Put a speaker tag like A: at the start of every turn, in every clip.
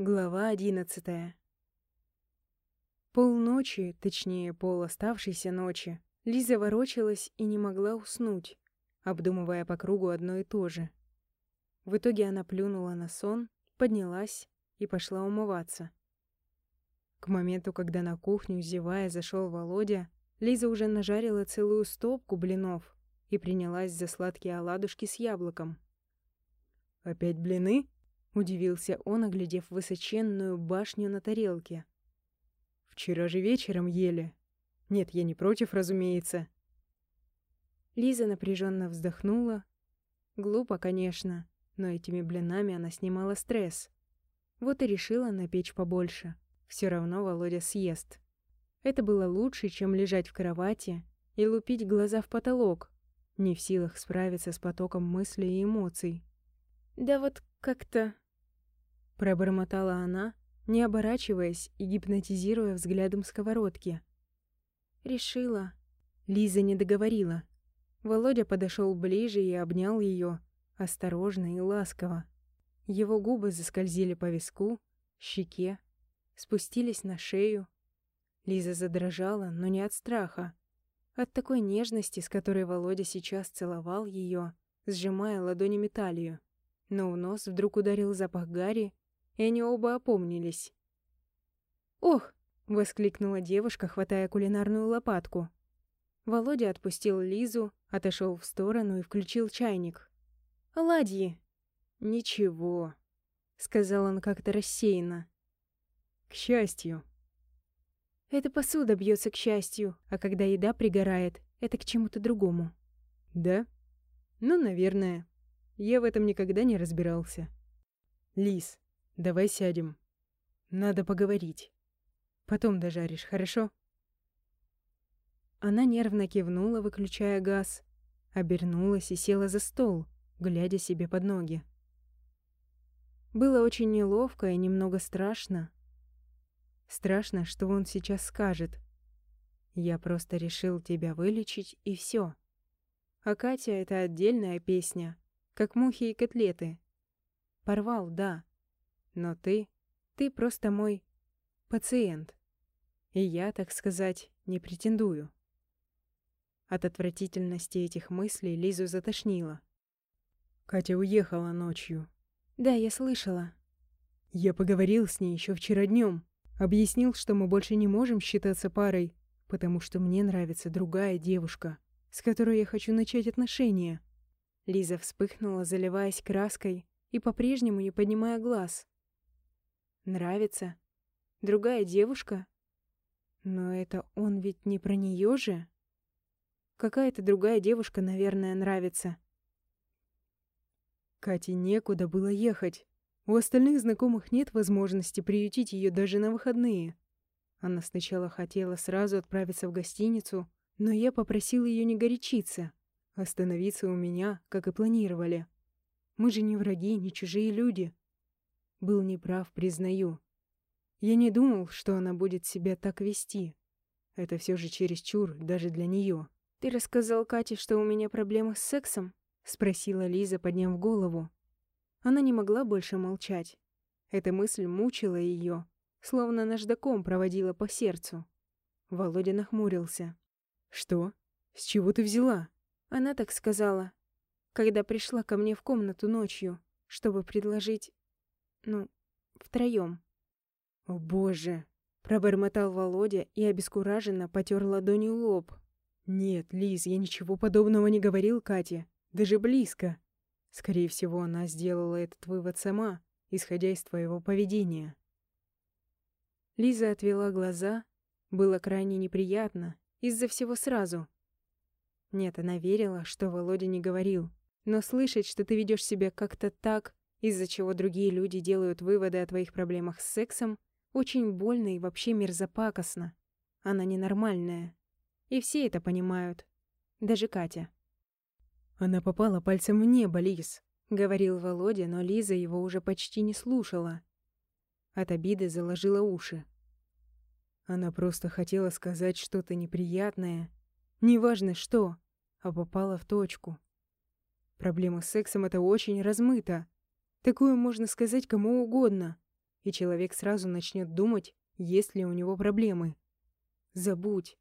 A: Глава одиннадцатая. Полночи, точнее, пол оставшейся ночи, Лиза ворочалась и не могла уснуть, обдумывая по кругу одно и то же. В итоге она плюнула на сон, поднялась и пошла умываться. К моменту, когда на кухню, зевая, зашел Володя, Лиза уже нажарила целую стопку блинов и принялась за сладкие оладушки с яблоком.
B: «Опять блины?»
A: Удивился он, оглядев высоченную башню на тарелке.
B: «Вчера же вечером ели. Нет, я не против, разумеется».
A: Лиза напряженно вздохнула. Глупо, конечно, но этими блинами она снимала стресс. Вот и решила напечь побольше. Все равно Володя съест. Это было лучше, чем лежать в кровати и лупить глаза в потолок, не в силах справиться с потоком мыслей и эмоций. «Да вот как-то Пробормотала она, не оборачиваясь и гипнотизируя взглядом сковородки. Решила. Лиза не договорила. Володя подошел ближе и обнял ее, осторожно и ласково. Его губы заскользили по виску, щеке, спустились на шею. Лиза задрожала, но не от страха. От такой нежности, с которой Володя сейчас целовал ее, сжимая ладонями талию. Но в нос вдруг ударил запах гари и они оба опомнились. «Ох!» — воскликнула девушка, хватая кулинарную лопатку. Володя отпустил Лизу, отошел в сторону и включил чайник. «Оладьи!» «Ничего», — сказал он как-то рассеянно.
B: «К счастью».
A: «Это посуда бьется к счастью, а когда еда пригорает, это к чему-то другому».
B: «Да? Ну, наверное. Я в этом никогда не разбирался». «Лиз, Давай сядем. Надо поговорить. Потом дожаришь, хорошо?»
A: Она нервно кивнула, выключая газ, обернулась и села за стол, глядя себе под ноги. Было очень неловко и немного страшно. Страшно, что он сейчас скажет. «Я просто решил тебя вылечить, и все. А Катя — это отдельная песня, как мухи и котлеты. Порвал, да, но ты, ты просто мой пациент. И я, так сказать, не претендую. От отвратительности этих мыслей Лизу затошнило.
B: Катя уехала ночью.
A: Да, я слышала.
B: Я поговорил с ней еще вчера днем, объяснил, что мы больше не можем считаться парой, потому что мне нравится другая девушка, с которой я хочу начать отношения.
A: Лиза вспыхнула, заливаясь краской и по-прежнему не поднимая глаз. Нравится? Другая девушка? Но это он ведь не про нее же? Какая-то другая девушка, наверное, нравится.
B: Кате некуда было ехать. У остальных знакомых нет возможности приютить ее даже на выходные. Она сначала хотела сразу отправиться в гостиницу, но я попросил ее не горячиться, остановиться у меня, как и планировали. Мы же не враги, не чужие люди. Был неправ, признаю. Я не думал, что она будет себя так вести. Это все же чересчур, даже для нее.
A: «Ты рассказал Кате, что у меня проблемы с сексом?» — спросила Лиза, подняв голову. Она не могла больше молчать. Эта мысль мучила ее, словно наждаком проводила по сердцу. Володя нахмурился.
B: «Что? С чего ты взяла?»
A: Она так сказала, когда пришла ко мне в комнату ночью, чтобы предложить ну, втроем.
B: «О боже!» — пробормотал Володя и обескураженно потер ладонью лоб. «Нет, Лиз, я ничего подобного не говорил Кате. Даже близко. Скорее всего, она сделала этот вывод сама, исходя из твоего поведения».
A: Лиза отвела глаза. Было крайне неприятно. Из-за всего сразу. Нет, она верила, что Володя не говорил. Но слышать, что ты ведешь себя как-то так, из-за чего другие люди делают выводы о твоих проблемах с сексом, очень больно и вообще мерзопакостно. Она ненормальная. И все это понимают. Даже Катя.
B: «Она попала пальцем в небо, Лиз», —
A: говорил Володя, но Лиза его уже почти не слушала. От обиды заложила уши.
B: Она просто хотела сказать что-то неприятное. Неважно что, а попала в точку. Проблема с сексом — это очень размыто. Такое можно сказать кому угодно. и человек сразу начнет думать, есть ли у него проблемы. Забудь.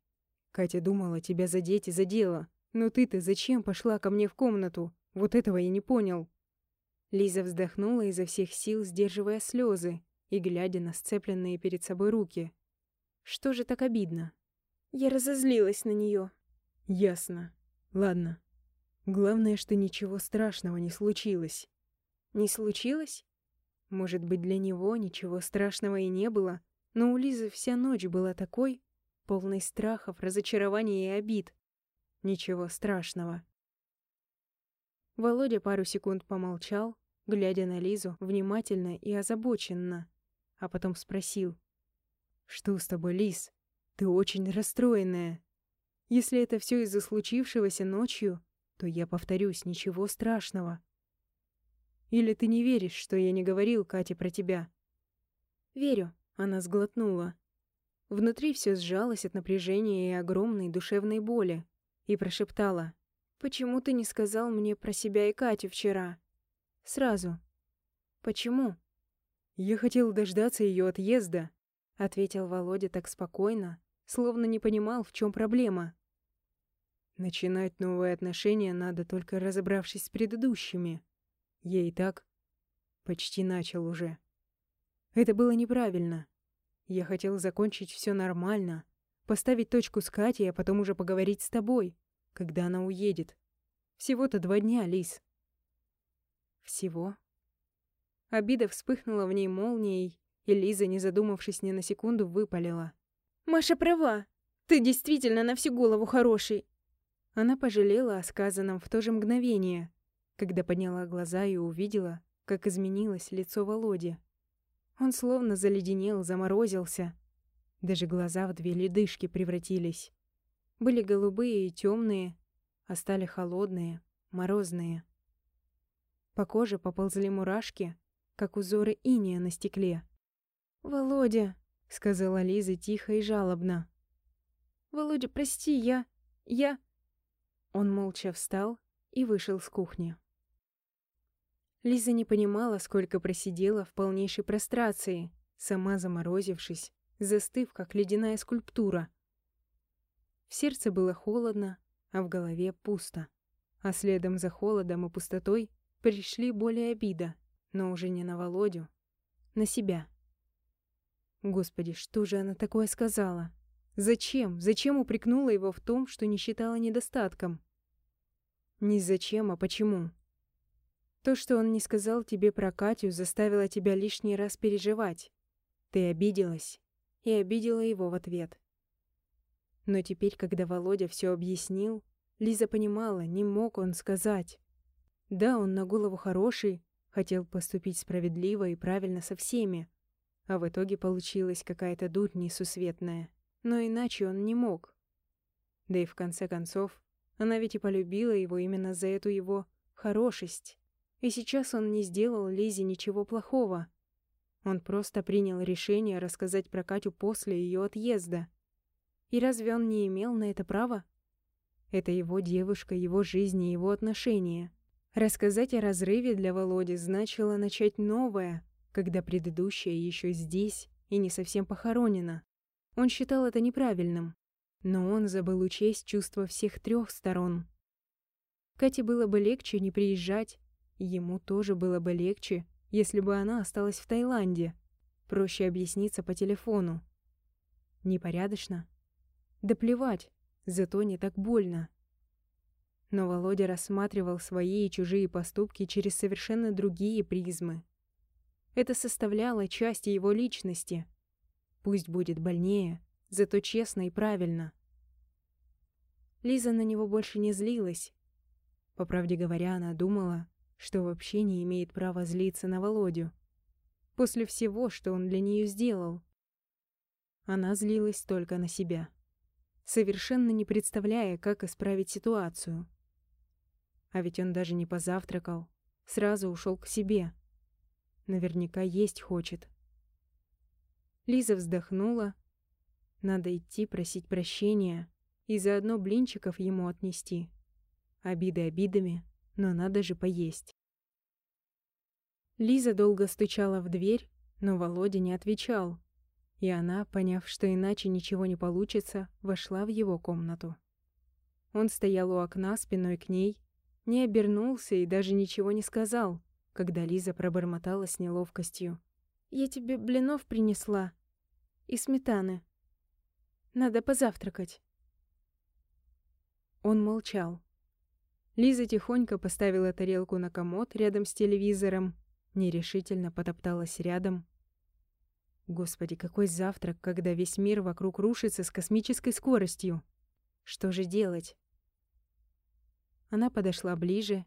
B: Катя думала тебя задеть и задела. Но ты-то зачем пошла ко мне в комнату? Вот этого я не понял.
A: Лиза вздохнула изо всех сил, сдерживая слезы и глядя на сцепленные перед собой руки. Что же так обидно? Я разозлилась на нее.
B: Ясно. Ладно. Главное, что ничего страшного не случилось.
A: Не случилось? Может быть, для него ничего страшного и не было, но у Лизы вся ночь была такой, полной страхов, разочарований и обид. Ничего страшного. Володя пару секунд помолчал, глядя на Лизу внимательно и озабоченно, а потом спросил.
B: «Что с тобой, Лиз? Ты очень расстроенная. Если это все из-за случившегося ночью, то я повторюсь, ничего страшного. Или ты не веришь, что я не говорил Кате про тебя?»
A: «Верю», — она сглотнула. Внутри все сжалось от напряжения и огромной душевной боли, и прошептала. «Почему ты не сказал мне про себя и Катю вчера? Сразу. Почему?»
B: «Я хотел дождаться ее отъезда», —
A: ответил Володя так спокойно, словно не понимал, в чем проблема.
B: «Начинать новые отношения надо, только разобравшись с предыдущими. Я и так почти начал уже. Это было неправильно. Я хотел закончить все нормально, поставить точку с Катей, а потом уже поговорить с тобой, когда она уедет. Всего-то два дня, Лис».
A: «Всего?» Обида вспыхнула в ней молнией, и Лиза, не задумавшись ни на секунду, выпалила. «Маша права. Ты действительно на всю голову хороший». Она пожалела о сказанном в то же мгновение, когда подняла глаза и увидела, как изменилось лицо Володи. Он словно заледенел, заморозился. Даже глаза в две ледышки превратились. Были голубые и темные, а стали холодные, морозные. По коже поползли мурашки, как узоры иния на стекле. «Володя», — сказала Лиза тихо и жалобно. «Володя, прости, я... я...» Он молча встал и вышел с кухни. Лиза не понимала, сколько просидела в полнейшей прострации, сама заморозившись, застыв, как ледяная скульптура. В сердце было холодно, а в голове пусто. А следом за холодом и пустотой пришли боль и обида — но уже не на Володю, на себя. Господи, что же она такое сказала? Зачем? Зачем упрекнула его в том, что не считала недостатком? Не зачем, а почему? То, что он не сказал тебе про Катю, заставило тебя лишний раз переживать. Ты обиделась и обидела его в ответ. Но теперь, когда Володя все объяснил, Лиза понимала, не мог он сказать. Да, он на голову хороший, Хотел поступить справедливо и правильно со всеми, а в итоге получилась какая-то дурь несусветная. Но иначе он не мог. Да и в конце концов, она ведь и полюбила его именно за эту его хорошесть. И сейчас он не сделал Лизе ничего плохого. Он просто принял решение рассказать про Катю после ее отъезда. И разве он не имел на это права? Это его девушка, его жизнь и его отношения. Рассказать о разрыве для Володи значило начать новое, когда предыдущее еще здесь и не совсем похоронено. Он считал это неправильным, но он забыл учесть чувства всех трех сторон. Кате было бы легче не приезжать, ему тоже было бы легче, если бы она осталась в Таиланде. Проще объясниться по телефону. Непорядочно? Да плевать, зато не так больно. Но Володя рассматривал свои и чужие поступки через совершенно другие призмы. Это составляло часть его личности. Пусть будет больнее, зато честно и правильно. Лиза на него больше не злилась. По правде говоря, она думала, что вообще не имеет права злиться на Володю. После всего, что он для нее сделал. Она злилась только на себя, совершенно не представляя, как исправить ситуацию. А ведь он даже не позавтракал. Сразу ушел к себе. Наверняка есть хочет. Лиза вздохнула. Надо идти просить прощения и заодно блинчиков ему отнести. Обиды обидами, но надо же поесть. Лиза долго стучала в дверь, Но Володя не отвечал. И она, поняв, что иначе ничего не получится, вошла в его комнату. Он стоял у окна спиной к ней, не обернулся и даже ничего не сказал, когда Лиза пробормотала с неловкостью. «Я тебе блинов принесла. И сметаны. Надо позавтракать». Он молчал. Лиза тихонько поставила тарелку на комод рядом с телевизором, нерешительно потопталась рядом. Господи, какой завтрак, когда весь мир вокруг рушится с космической скоростью. Что же делать? Она подошла ближе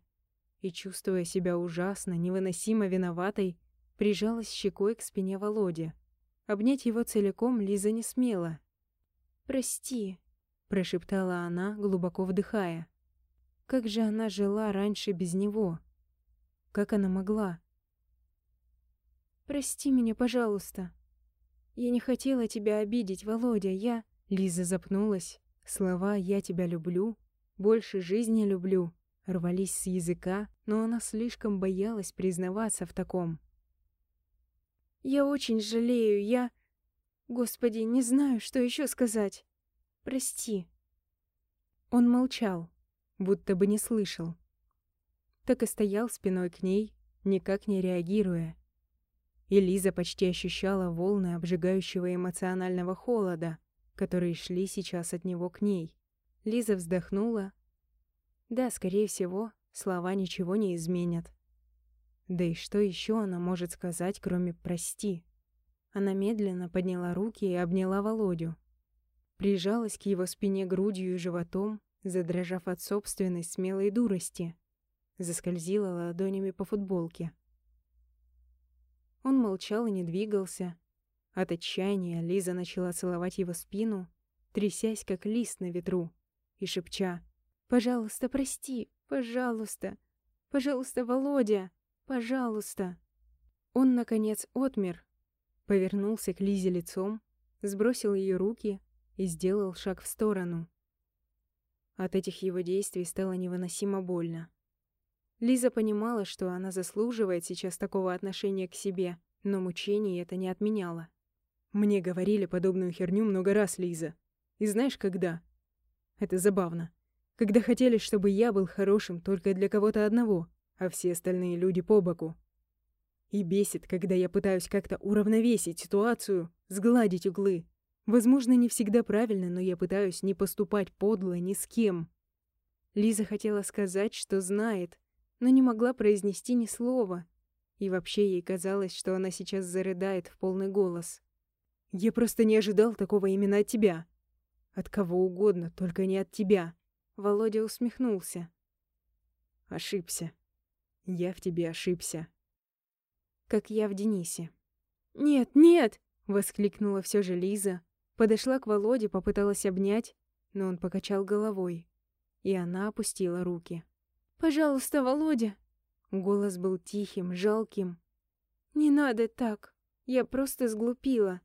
A: и, чувствуя себя ужасно, невыносимо виноватой, прижалась щекой к спине Володи. Обнять его целиком Лиза не смела. «Прости», — прошептала она, глубоко вдыхая. Как же она жила раньше без него? Как она могла? «Прости меня, пожалуйста. Я не хотела тебя обидеть, Володя, я...» Лиза запнулась. Слова «я тебя люблю», «больше жизни люблю» рвались с языка, но она слишком боялась признаваться в таком. «Я очень жалею, я... Господи, не знаю, что еще сказать. Прости». Он молчал будто бы не слышал. Так и стоял спиной к ней, никак не реагируя. И Лиза почти ощущала волны обжигающего эмоционального холода, которые шли сейчас от него к ней. Лиза вздохнула. Да, скорее всего, слова ничего не изменят. Да и что еще она может сказать, кроме «прости»? Она медленно подняла руки и обняла Володю. Прижалась к его спине грудью и животом, задрожав от собственной смелой дурости, заскользила ладонями по футболке. Он молчал и не двигался. От отчаяния Лиза начала целовать его спину, трясясь, как лист на ветру, и шепча «Пожалуйста, прости, пожалуйста, пожалуйста, Володя, пожалуйста». Он, наконец, отмер, повернулся к Лизе лицом, сбросил ее руки и сделал шаг в сторону. От этих его действий стало невыносимо больно. Лиза понимала, что она заслуживает сейчас такого отношения к себе, но мучений это не отменяло. «Мне говорили подобную херню много раз, Лиза. И знаешь, когда? Это забавно. Когда хотели, чтобы я был хорошим только для кого-то одного, а все остальные люди по боку. И бесит, когда я пытаюсь как-то уравновесить ситуацию, сгладить углы, Возможно, не всегда правильно, но я пытаюсь не поступать подло ни с кем. Лиза хотела сказать, что знает, но не могла произнести ни слова. И вообще ей казалось, что она сейчас зарыдает в полный голос. «Я просто не ожидал такого именно от тебя. От кого угодно, только не от тебя». Володя усмехнулся. «Ошибся. Я в тебе ошибся». Как я в Денисе. «Нет, нет!» — воскликнула все же Лиза, Подошла к Володе, попыталась обнять, но он покачал головой, и она опустила руки. «Пожалуйста, Володя!» Голос был тихим, жалким. «Не надо так. Я просто сглупила».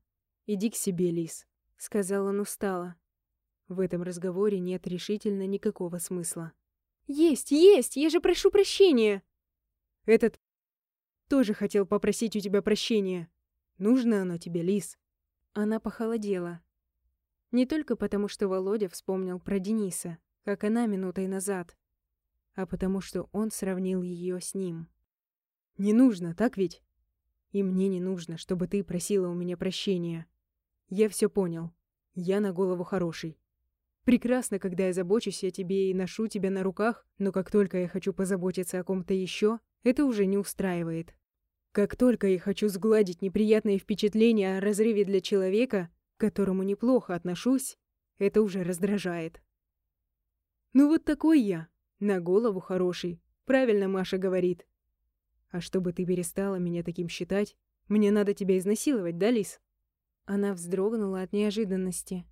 A: «Иди к себе, Лис», — сказал он устало. В этом разговоре нет решительно никакого смысла. «Есть, есть! Я же прошу прощения!» «Этот тоже хотел попросить у тебя прощения. Нужно оно тебе, Лис?» Она похолодела. Не только потому, что Володя вспомнил про Дениса, как она минутой назад, а потому что он сравнил ее с ним. «Не нужно, так ведь? И мне не нужно, чтобы ты просила у меня прощения. Я все понял. Я на голову хороший. Прекрасно, когда я забочусь о тебе и ношу тебя на руках, но как только я хочу позаботиться о ком-то еще, это уже не устраивает. Как только я хочу сгладить неприятные впечатления о разрыве для человека, к которому неплохо отношусь, это уже раздражает. Ну вот такой я, на голову хороший, правильно Маша говорит. А чтобы ты перестала меня таким считать, мне надо тебя изнасиловать, да, Лис? Она вздрогнула от неожиданности.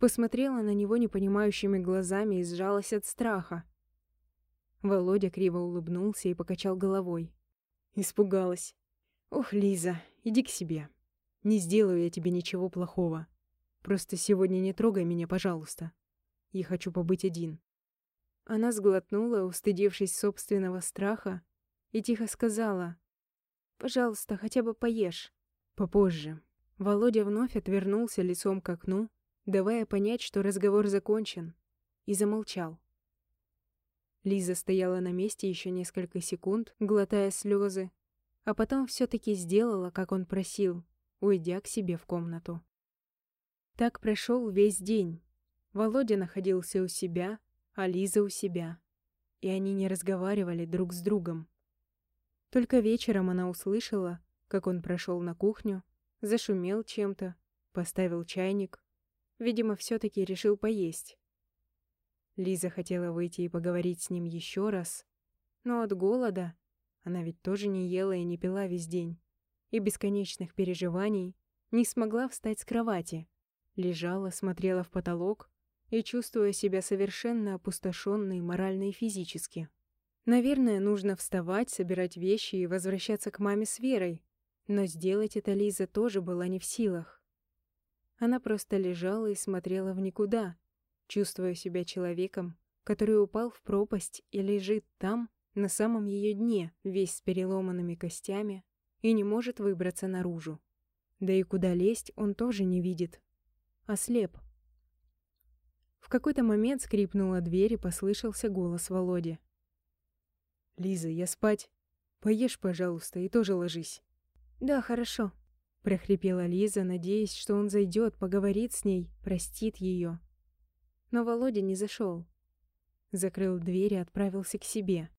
A: Посмотрела на него непонимающими глазами и сжалась от страха. Володя криво улыбнулся и покачал головой. Испугалась. «Ох, Лиза, иди к себе. Не сделаю я тебе ничего плохого. Просто сегодня не трогай меня, пожалуйста. Я хочу побыть один». Она сглотнула, устыдившись собственного страха, и тихо сказала. «Пожалуйста, хотя бы поешь.
B: Попозже.
A: Володя вновь отвернулся лицом к окну, давая понять, что разговор закончен, и замолчал. Лиза стояла на месте еще несколько секунд, глотая слезы, а потом все-таки сделала, как он просил, уйдя к себе в комнату. Так прошел весь день. Володя находился у себя, а Лиза у себя. И они не разговаривали друг с другом. Только вечером она услышала, как он прошел на кухню, зашумел чем-то, поставил чайник. Видимо, все-таки решил поесть. Лиза хотела выйти и поговорить с ним еще раз, но от голода, она ведь тоже не ела и не пила весь день, и бесконечных переживаний не смогла встать с кровати. Лежала, смотрела в потолок и чувствуя себя совершенно опустошенной морально и физически. Наверное, нужно вставать, собирать вещи и возвращаться к маме с Верой, но сделать это Лиза тоже была не в силах. Она просто лежала и смотрела в никуда, чувствуя себя человеком, который упал в пропасть и лежит там, на самом ее дне, весь с переломанными костями, и не может выбраться наружу. Да и куда лезть он тоже не видит ослеп. В какой-то момент скрипнула дверь и послышался голос Володи.
B: «Лиза, я спать. Поешь, пожалуйста, и тоже ложись».
A: «Да, хорошо», — прохрипела Лиза, надеясь, что он зайдет, поговорит с ней, простит ее. Но Володя не зашел. Закрыл дверь и отправился к себе.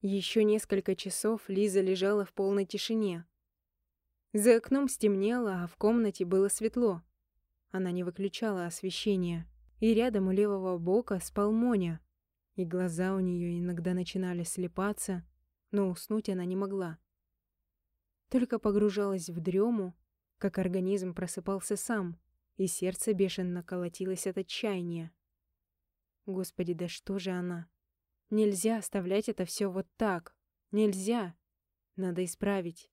A: Еще несколько часов Лиза лежала в полной тишине. За окном стемнело, а в комнате было светло. Она не выключала освещение. И рядом у левого бока спал Моня. И глаза у нее иногда начинали слепаться, но уснуть она не могла. Только погружалась в дрему, как организм просыпался сам, и сердце бешено колотилось от отчаяния. Господи, да что же она? Нельзя оставлять это все вот так. Нельзя. Надо исправить.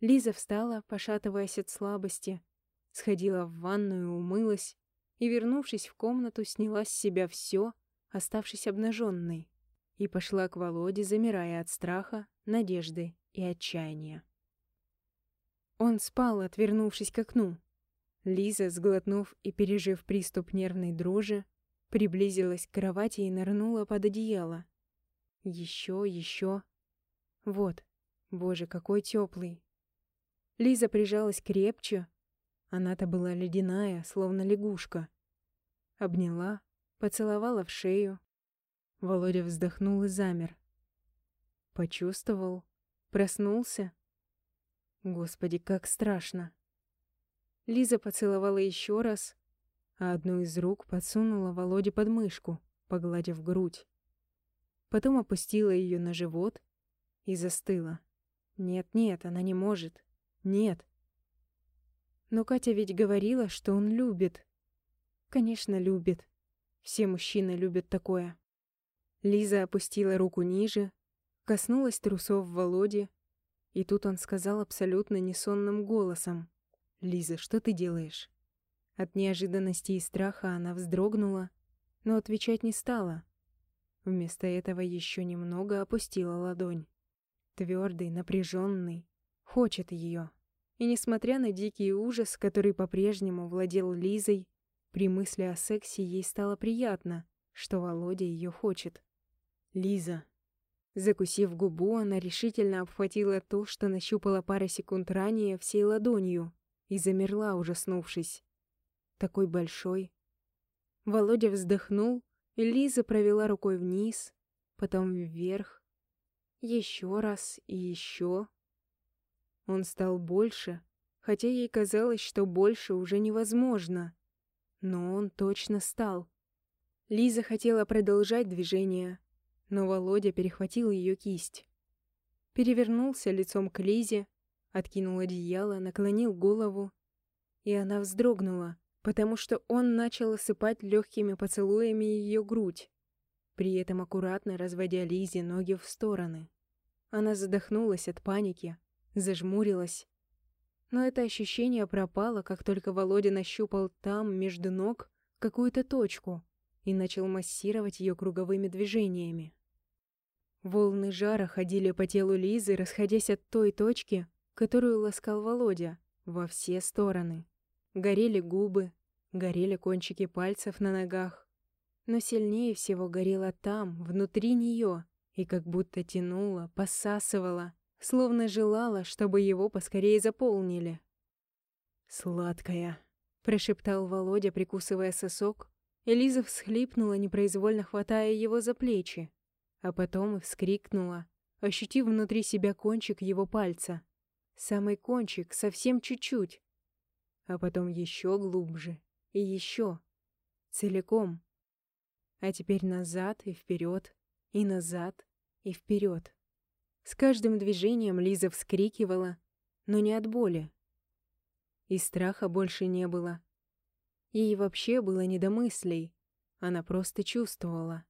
A: Лиза встала, пошатываясь от слабости, сходила в ванную, умылась и, вернувшись в комнату, сняла с себя все, оставшись обнаженной, и пошла к Володе, замирая от страха, надежды и отчаяния. Он спал, отвернувшись к окну. Лиза, сглотнув и пережив приступ нервной дрожи, приблизилась к кровати и нырнула под одеяло. Еще, еще. Вот, боже, какой теплый. Лиза прижалась крепче, она-то была ледяная, словно лягушка. Обняла, поцеловала в шею. Володя вздохнул и замер. Почувствовал, проснулся. Господи, как страшно. Лиза поцеловала еще раз, а одну из рук подсунула Володе под мышку, погладив грудь. Потом опустила ее на живот и застыла. Нет-нет, она не может. Нет. Но Катя ведь говорила, что он любит. Конечно, любит. Все мужчины любят такое. Лиза опустила руку ниже, коснулась трусов Володи, и тут он сказал абсолютно несонным голосом. «Лиза, что ты делаешь?» От неожиданности и страха она вздрогнула, но отвечать не стала. Вместо этого еще немного опустила ладонь. Твердый, напряженный, хочет ее. И несмотря на дикий ужас, который по-прежнему владел Лизой, при мысли о сексе ей стало приятно, что Володя ее хочет. «Лиза». Закусив губу, она решительно обхватила то, что нащупала пара секунд ранее всей ладонью, и замерла, ужаснувшись. Такой большой. Володя вздохнул, и Лиза провела рукой вниз, потом вверх, еще раз и еще. Он стал больше, хотя ей казалось, что больше уже невозможно. Но он точно стал. Лиза хотела продолжать движение, но Володя перехватил ее кисть. Перевернулся лицом к Лизе, откинул одеяло, наклонил голову, и она вздрогнула, потому что он начал осыпать легкими поцелуями ее грудь, при этом аккуратно разводя Лизе ноги в стороны. Она задохнулась от паники, зажмурилась. Но это ощущение пропало, как только Володя нащупал там, между ног, какую-то точку и начал массировать ее круговыми движениями. Волны жара ходили по телу Лизы, расходясь от той точки, которую ласкал Володя во все стороны. Горели губы, горели кончики пальцев на ногах. Но сильнее всего горело там, внутри нее, и как будто тянуло, посасывало, словно желала, чтобы его поскорее заполнили.
B: «Сладкая», —
A: прошептал Володя, прикусывая сосок, и всхлипнула, непроизвольно хватая его за плечи, а потом и вскрикнула, ощутив внутри себя кончик его пальца. Самый кончик, совсем чуть-чуть. А потом еще глубже и еще. Целиком. А теперь назад и вперед, и назад и вперед. С каждым движением Лиза вскрикивала, но не от боли. И страха больше не было. Ей вообще было не до мыслей. Она просто чувствовала.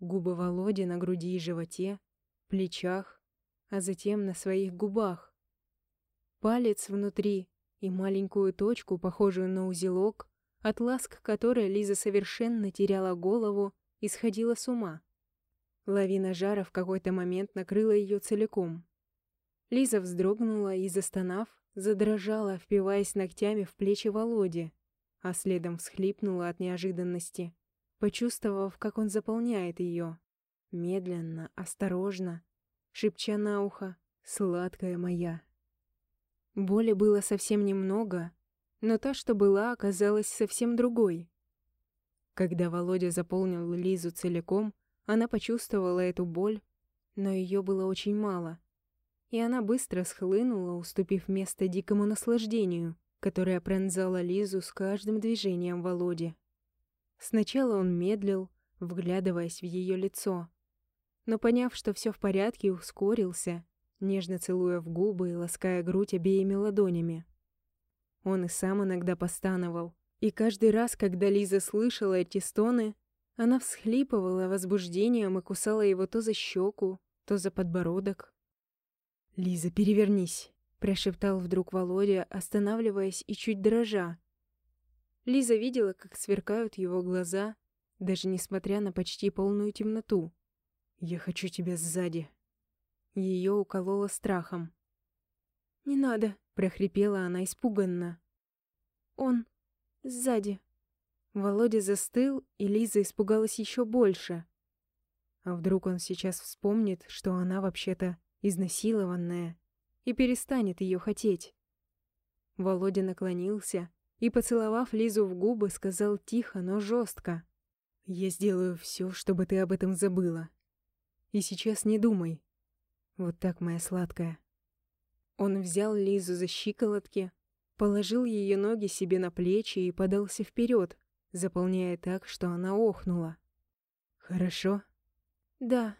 A: Губы Володи на груди и животе, плечах, а затем на своих губах. Палец внутри и маленькую точку, похожую на узелок, от ласк которой Лиза совершенно теряла голову и сходила с ума. Лавина жара в какой-то момент накрыла ее целиком. Лиза вздрогнула и, застонав, задрожала, впиваясь ногтями в плечи Володи, а следом всхлипнула от неожиданности, почувствовав, как он заполняет ее. Медленно, осторожно, шепча на ухо «Сладкая моя». Боли было совсем немного, но та, что была, оказалась совсем другой. Когда Володя заполнил Лизу целиком, она почувствовала эту боль, но ее было очень мало. И она быстро схлынула, уступив место дикому наслаждению, которое пронзало Лизу с каждым движением Володи. Сначала он медлил, вглядываясь в ее лицо. Но поняв, что все в порядке, ускорился, нежно целуя в губы и лаская грудь обеими ладонями. Он и сам иногда постановал. И каждый раз, когда Лиза слышала эти стоны, она всхлипывала возбуждением и кусала его то за щеку, то за подбородок.
B: «Лиза, перевернись!»
A: — прошептал вдруг Володя, останавливаясь и чуть дрожа. Лиза видела, как сверкают его глаза, даже несмотря на почти полную темноту.
B: «Я хочу тебя сзади!»
A: Ее укололо страхом. «Не надо!» — прохрипела она испуганно. «Он сзади!» Володя застыл, и Лиза испугалась еще больше. А вдруг он сейчас вспомнит, что она вообще-то изнасилованная, и перестанет ее хотеть? Володя наклонился и, поцеловав Лизу в губы, сказал тихо, но жестко.
B: «Я сделаю все, чтобы ты об этом забыла. И сейчас не думай. Вот так, моя сладкая».
A: Он взял Лизу за щиколотки, положил ее ноги себе на плечи и подался вперед, заполняя так, что она охнула.
B: «Хорошо?»
A: «Да».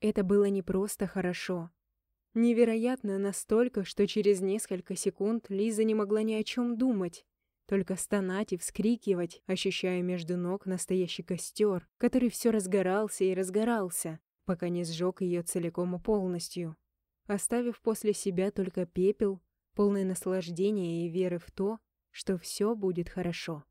A: Это было не просто хорошо. Невероятно настолько, что через несколько секунд Лиза не могла ни о чем думать, только стонать и вскрикивать, ощущая между ног настоящий костер, который все разгорался и разгорался, пока не сжег ее целиком и полностью, оставив после себя только пепел, полный наслаждения и веры в то, что все будет хорошо.